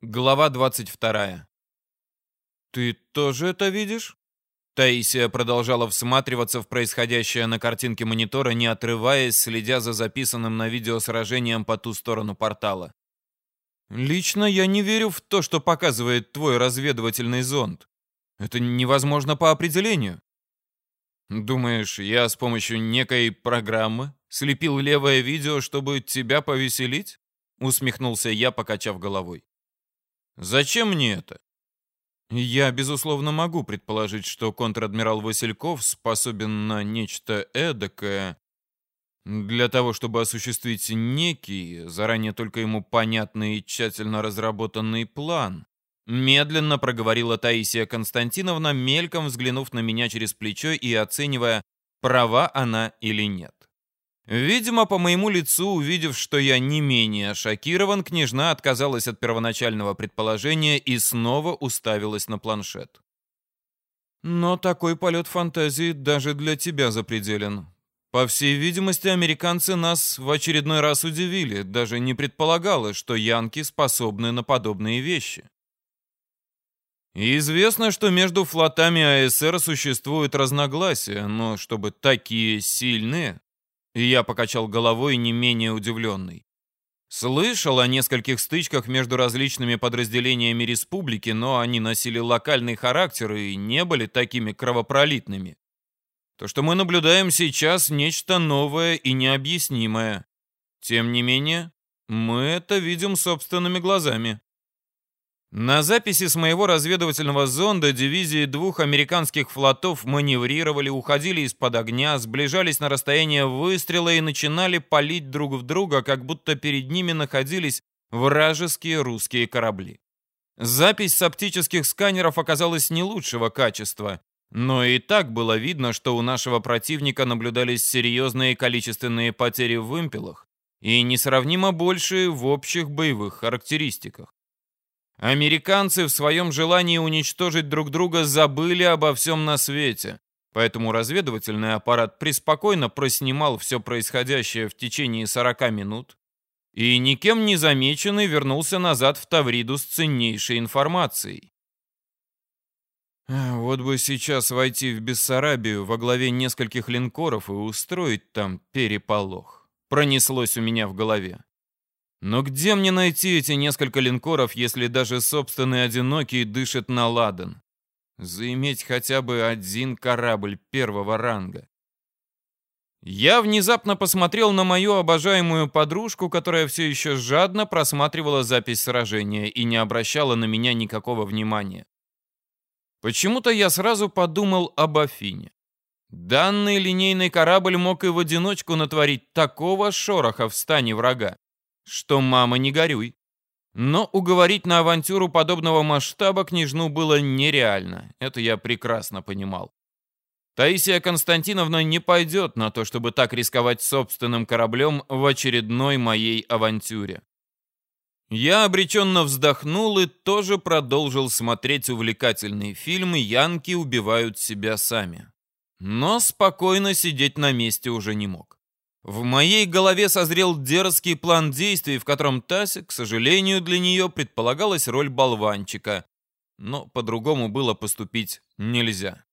Глава 22. «Ты тоже это видишь?» Таисия продолжала всматриваться в происходящее на картинке монитора, не отрываясь, следя за записанным на видео сражением по ту сторону портала. «Лично я не верю в то, что показывает твой разведывательный зонд. Это невозможно по определению». «Думаешь, я с помощью некой программы слепил левое видео, чтобы тебя повеселить?» Усмехнулся я, покачав головой. Зачем мне это? Я, безусловно, могу предположить, что контр-адмирал Васильков способен на нечто эдакое для того, чтобы осуществить некий, заранее только ему понятный и тщательно разработанный план. Медленно проговорила Таисия Константиновна, мельком взглянув на меня через плечо и оценивая, права она или нет. Видимо, по моему лицу, увидев, что я не менее шокирован, княжна отказалась от первоначального предположения и снова уставилась на планшет. Но такой полет фантазии даже для тебя запределен. По всей видимости, американцы нас в очередной раз удивили, даже не предполагалось, что янки способны на подобные вещи. известно, что между флотами АСР существуют разногласия, но чтобы такие сильные, и я покачал головой, не менее удивленный. Слышал о нескольких стычках между различными подразделениями республики, но они носили локальный характер и не были такими кровопролитными. То, что мы наблюдаем сейчас, нечто новое и необъяснимое. Тем не менее, мы это видим собственными глазами. На записи с моего разведывательного зонда дивизии двух американских флотов маневрировали, уходили из-под огня, сближались на расстояние выстрела и начинали палить друг в друга, как будто перед ними находились вражеские русские корабли. Запись с оптических сканеров оказалась не лучшего качества, но и так было видно, что у нашего противника наблюдались серьезные количественные потери в вымпелах и несравнимо большие в общих боевых характеристиках. Американцы в своем желании уничтожить друг друга забыли обо всем на свете. Поэтому разведывательный аппарат преспокойно проснимал все происходящее в течение 40 минут и никем не замеченный вернулся назад в Тавриду с ценнейшей информацией. Вот бы сейчас войти в Бессарабию во главе нескольких линкоров и устроить там переполох. Пронеслось у меня в голове. Но где мне найти эти несколько линкоров, если даже собственный одинокий дышит на ладан? Заиметь хотя бы один корабль первого ранга. Я внезапно посмотрел на мою обожаемую подружку, которая все еще жадно просматривала запись сражения и не обращала на меня никакого внимания. Почему-то я сразу подумал об Афине. Данный линейный корабль мог и в одиночку натворить такого шороха в стане врага что мама не горюй. Но уговорить на авантюру подобного масштаба княжну было нереально. Это я прекрасно понимал. Таисия Константиновна не пойдет на то, чтобы так рисковать собственным кораблем в очередной моей авантюре. Я обреченно вздохнул и тоже продолжил смотреть увлекательные фильмы «Янки убивают себя сами». Но спокойно сидеть на месте уже не мог. В моей голове созрел дерзкий план действий, в котором Тася, к сожалению, для нее предполагалась роль болванчика. Но по-другому было поступить нельзя.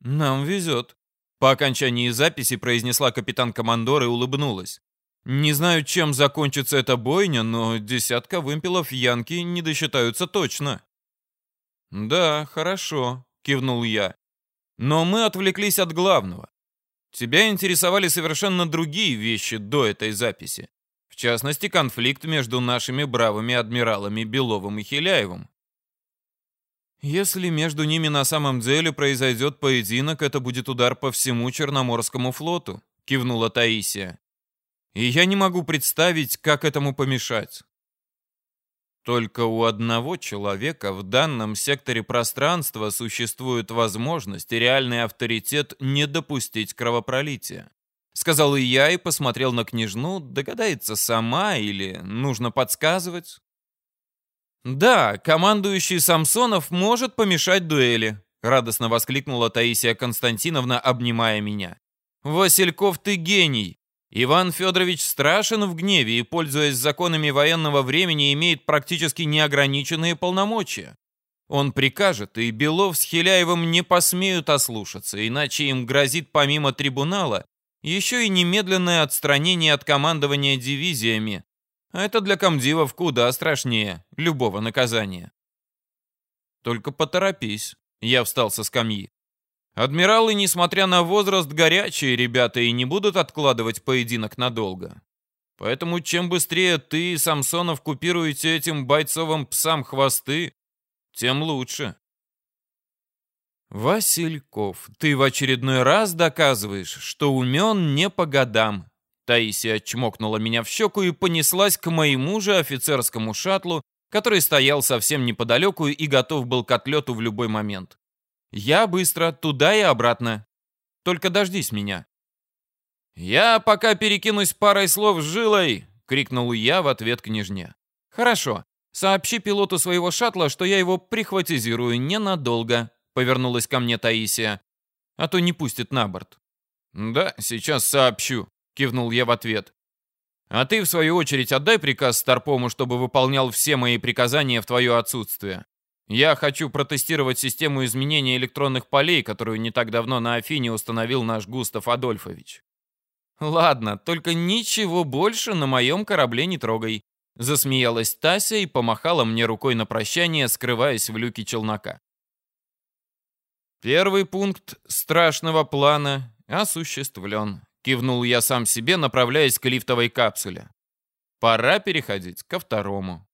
«Нам везет», — по окончании записи произнесла капитан-командор и улыбнулась. «Не знаю, чем закончится эта бойня, но десятка вымпелов Янки не досчитаются точно». «Да, хорошо», — кивнул я. «Но мы отвлеклись от главного. Тебя интересовали совершенно другие вещи до этой записи. В частности, конфликт между нашими бравыми адмиралами Беловым и Хиляевым. Если между ними на самом деле произойдет поединок, это будет удар по всему Черноморскому флоту, кивнула Таисия. И я не могу представить, как этому помешать. Только у одного человека в данном секторе пространства существует возможность и реальный авторитет не допустить кровопролития. Сказал и я и посмотрел на княжну, догадается сама или нужно подсказывать. «Да, командующий Самсонов может помешать дуэли», радостно воскликнула Таисия Константиновна, обнимая меня. «Васильков, ты гений! Иван Федорович страшен в гневе и, пользуясь законами военного времени, имеет практически неограниченные полномочия. Он прикажет, и Белов с Хиляевым не посмеют ослушаться, иначе им грозит помимо трибунала еще и немедленное отстранение от командования дивизиями. А это для комдивов куда страшнее любого наказания. Только поторопись. Я встал со скамьи. Адмиралы, несмотря на возраст, горячие ребята и не будут откладывать поединок надолго. Поэтому чем быстрее ты и Самсонов купируете этим бойцовым псам хвосты, тем лучше. Васильков, ты в очередной раз доказываешь, что умен не по годам. Таисия чмокнула меня в щеку и понеслась к моему же офицерскому шаттлу, который стоял совсем неподалеку и готов был к отлету в любой момент. Я быстро, туда и обратно. Только дождись меня. «Я пока перекинусь парой слов с жилой!» — крикнул я в ответ княжне. «Хорошо. Сообщи пилоту своего шаттла, что я его прихватизирую ненадолго», — повернулась ко мне Таисия. «А то не пустит на борт». «Да, сейчас сообщу», — кивнул я в ответ. «А ты, в свою очередь, отдай приказ Старпому, чтобы выполнял все мои приказания в твое отсутствие. Я хочу протестировать систему изменения электронных полей, которую не так давно на Афине установил наш Густав Адольфович». «Ладно, только ничего больше на моем корабле не трогай», Засмеялась Тася и помахала мне рукой на прощание, скрываясь в люке челнока. Первый пункт страшного плана осуществлен. Кивнул я сам себе, направляясь к лифтовой капсуле. Пора переходить ко второму.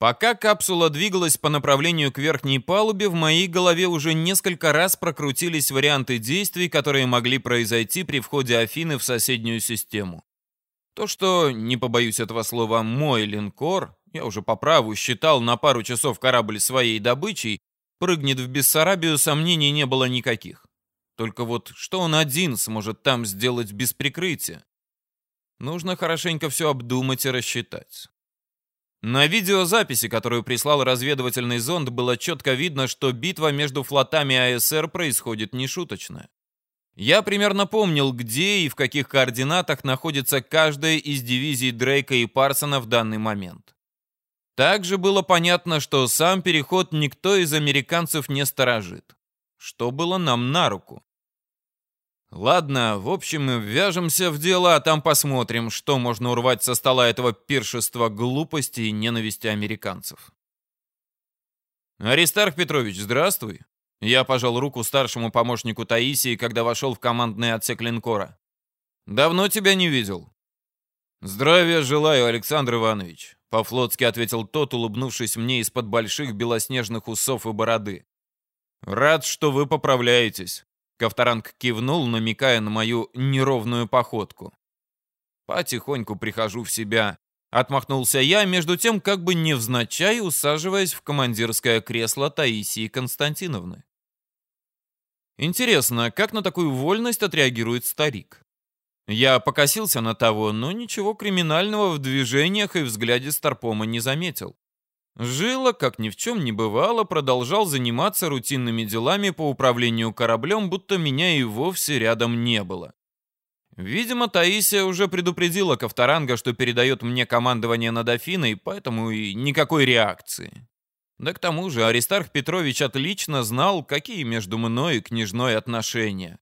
Пока капсула двигалась по направлению к верхней палубе, в моей голове уже несколько раз прокрутились варианты действий, которые могли произойти при входе Афины в соседнюю систему. То, что, не побоюсь этого слова, мой линкор, я уже по праву считал на пару часов корабль своей добычей, прыгнет в Бессарабию, сомнений не было никаких. Только вот что он один сможет там сделать без прикрытия? Нужно хорошенько все обдумать и рассчитать. На видеозаписи, которую прислал разведывательный зонд, было четко видно, что битва между флотами АСР происходит нешуточная. Я примерно помнил, где и в каких координатах находится каждая из дивизий Дрейка и Парсона в данный момент. Также было понятно, что сам переход никто из американцев не сторожит, что было нам на руку. Ладно, в общем, вяжемся в дело, а там посмотрим, что можно урвать со стола этого пиршества глупости и ненависти американцев. Аристарх Петрович, здравствуй. Я пожал руку старшему помощнику Таисии, когда вошел в командный отсек линкора. «Давно тебя не видел». «Здравия желаю, Александр Иванович», — по-флотски ответил тот, улыбнувшись мне из-под больших белоснежных усов и бороды. «Рад, что вы поправляетесь», — Ковторанг кивнул, намекая на мою неровную походку. «Потихоньку прихожу в себя», — отмахнулся я, между тем как бы невзначай усаживаясь в командирское кресло Таисии Константиновны. Интересно, как на такую вольность отреагирует старик? Я покосился на того, но ничего криминального в движениях и взгляде Старпома не заметил. Жила, как ни в чем не бывало, продолжал заниматься рутинными делами по управлению кораблем, будто меня и вовсе рядом не было. Видимо, Таисия уже предупредила Ковторанга, что передает мне командование над Афиной, поэтому и никакой реакции. Да к тому же Аристарх Петрович отлично знал, какие между мной и княжной отношения.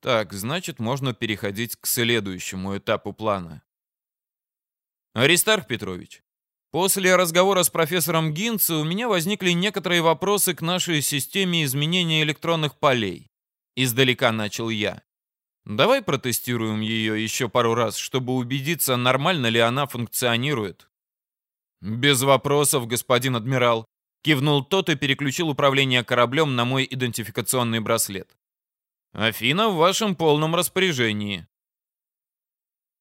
Так, значит, можно переходить к следующему этапу плана. Аристарх Петрович, после разговора с профессором Гинце у меня возникли некоторые вопросы к нашей системе изменения электронных полей. Издалека начал я. Давай протестируем ее еще пару раз, чтобы убедиться, нормально ли она функционирует. «Без вопросов, господин адмирал», — кивнул тот и переключил управление кораблем на мой идентификационный браслет. «Афина в вашем полном распоряжении».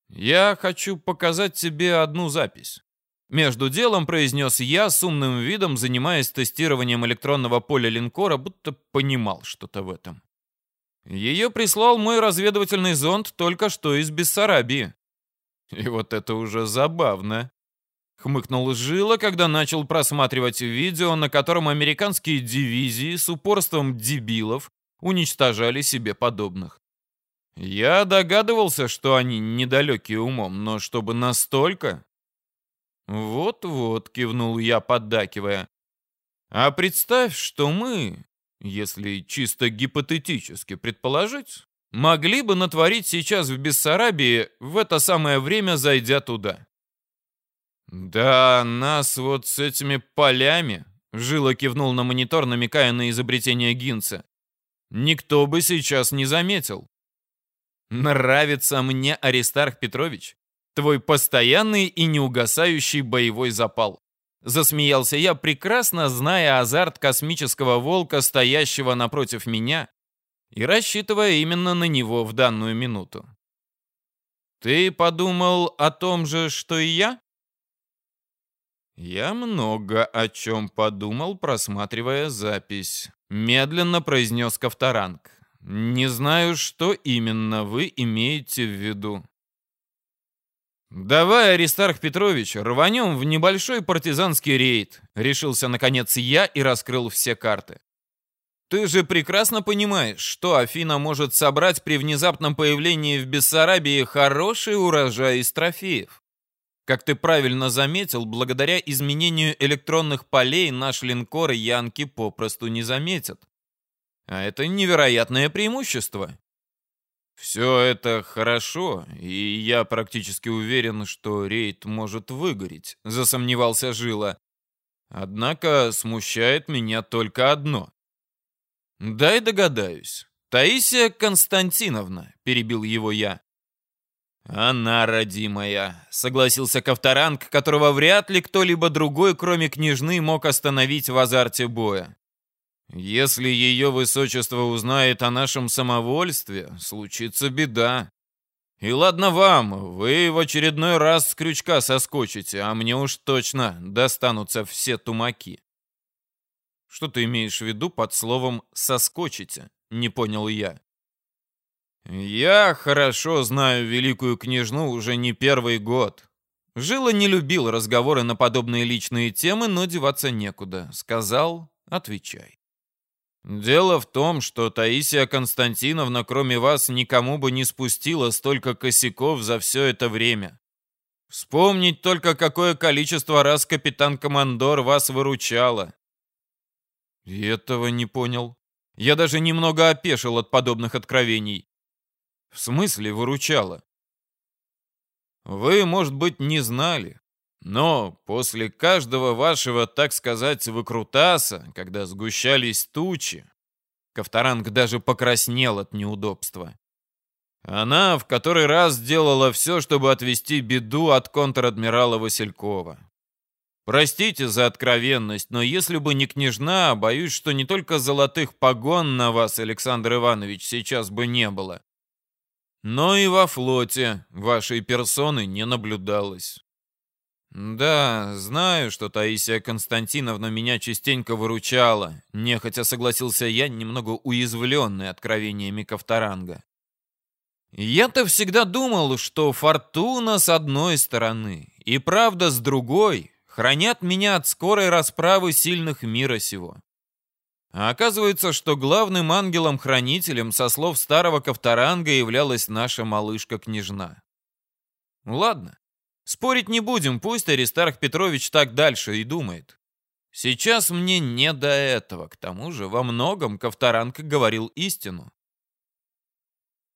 «Я хочу показать тебе одну запись». Между делом произнес я с умным видом, занимаясь тестированием электронного поля линкора, будто понимал что-то в этом. Ее прислал мой разведывательный зонд только что из Бессарабии. И вот это уже забавно. Хмыкнул Жила, когда начал просматривать видео, на котором американские дивизии с упорством дебилов уничтожали себе подобных. Я догадывался, что они недалекие умом, но чтобы настолько... Вот-вот, кивнул я, поддакивая. А представь, что мы, если чисто гипотетически предположить, могли бы натворить сейчас в Бессарабии в это самое время, зайдя туда. Да, нас вот с этими полями, Жила кивнул на монитор, намекая на изобретение Гинца. Никто бы сейчас не заметил. Нравится мне Аристарх Петрович, твой постоянный и неугасающий боевой запал. Засмеялся я, прекрасно зная азарт космического волка, стоящего напротив меня, и рассчитывая именно на него в данную минуту. «Ты подумал о том же, что и я?» «Я много о чем подумал, просматривая запись», — медленно произнес Ковторанг. Не знаю, что именно вы имеете в виду. «Давай, Аристарх Петрович, рванем в небольшой партизанский рейд», — решился наконец я и раскрыл все карты. «Ты же прекрасно понимаешь, что Афина может собрать при внезапном появлении в Бессарабии хороший урожай из трофеев. Как ты правильно заметил, благодаря изменению электронных полей наш линкор Янки попросту не заметят. А это невероятное преимущество. Все это хорошо, и я практически уверен, что рейд может выгореть, засомневался Жила. Однако смущает меня только одно. Дай догадаюсь. Таисия Константиновна, перебил его я. «Она родимая», — согласился Ковторанг, которого вряд ли кто-либо другой, кроме княжны, мог остановить в азарте боя. Если ее высочество узнает о нашем самовольстве, случится беда. И ладно вам, вы в очередной раз с крючка соскочите, а мне уж точно достанутся все тумаки. Что ты имеешь в виду под словом «соскочите»? Не понял я. Я хорошо знаю великую княжну уже не первый год. Жила не любил разговоры на подобные личные темы, но деваться некуда. Сказал, отвечай. Дело в том, что Таисия Константиновна, кроме вас, никому бы не спустила столько косяков за все это время. Вспомнить только, какое количество раз капитан-командор вас выручала. И этого не понял. Я даже немного опешил от подобных откровений. В смысле выручала? Вы, может быть, не знали, но после каждого вашего, так сказать, выкрутаса, когда сгущались тучи, Ковторанг даже покраснел от неудобства. Она в который раз сделала все, чтобы отвести беду от контр-адмирала Василькова. Простите за откровенность, но если бы не княжна, боюсь, что не только золотых погон на вас, Александр Иванович, сейчас бы не было. Но и во флоте вашей персоны не наблюдалось. «Да, знаю, что Таисия Константиновна меня частенько выручала», нехотя согласился я, немного уязвленный откровениями Ковторанга. «Я-то всегда думал, что фортуна с одной стороны и правда с другой хранят меня от скорой расправы сильных мира сего. А оказывается, что главным ангелом-хранителем, со слов старого Ковторанга, являлась наша малышка-княжна. Ладно, Спорить не будем, пусть Аристарх Петрович так дальше и думает. Сейчас мне не до этого, к тому же во многом Ковторанг говорил истину.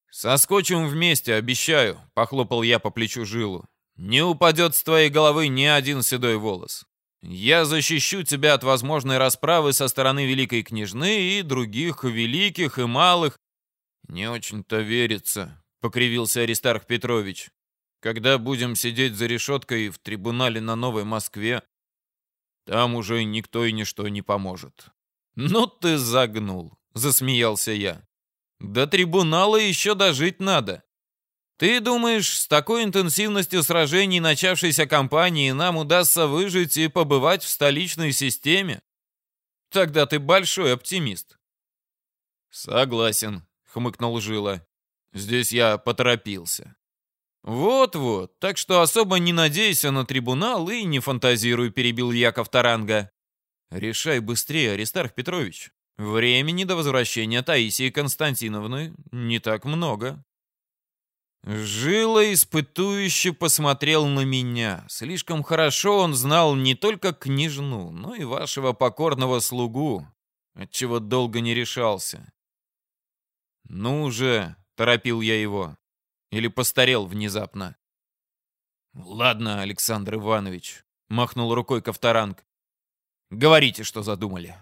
«Соскочим вместе, обещаю», — похлопал я по плечу Жилу. «Не упадет с твоей головы ни один седой волос. Я защищу тебя от возможной расправы со стороны великой княжны и других великих и малых». «Не очень-то верится», — покривился Аристарх Петрович. Когда будем сидеть за решеткой в трибунале на Новой Москве, там уже никто и ничто не поможет. Ну ты загнул, засмеялся я. До трибунала еще дожить надо. Ты думаешь, с такой интенсивностью сражений начавшейся кампании нам удастся выжить и побывать в столичной системе? Тогда ты большой оптимист. Согласен, хмыкнул Жила. Здесь я поторопился. «Вот-вот, так что особо не надейся на трибунал и не фантазируй», — перебил Яков Таранга. «Решай быстрее, Аристарх Петрович. Времени до возвращения Таисии Константиновны не так много». Жила испытующе посмотрел на меня. Слишком хорошо он знал не только княжну, но и вашего покорного слугу, отчего долго не решался. «Ну же!» — торопил я его. Или постарел внезапно. «Ладно, Александр Иванович», — махнул рукой Ковторанг. «Говорите, что задумали».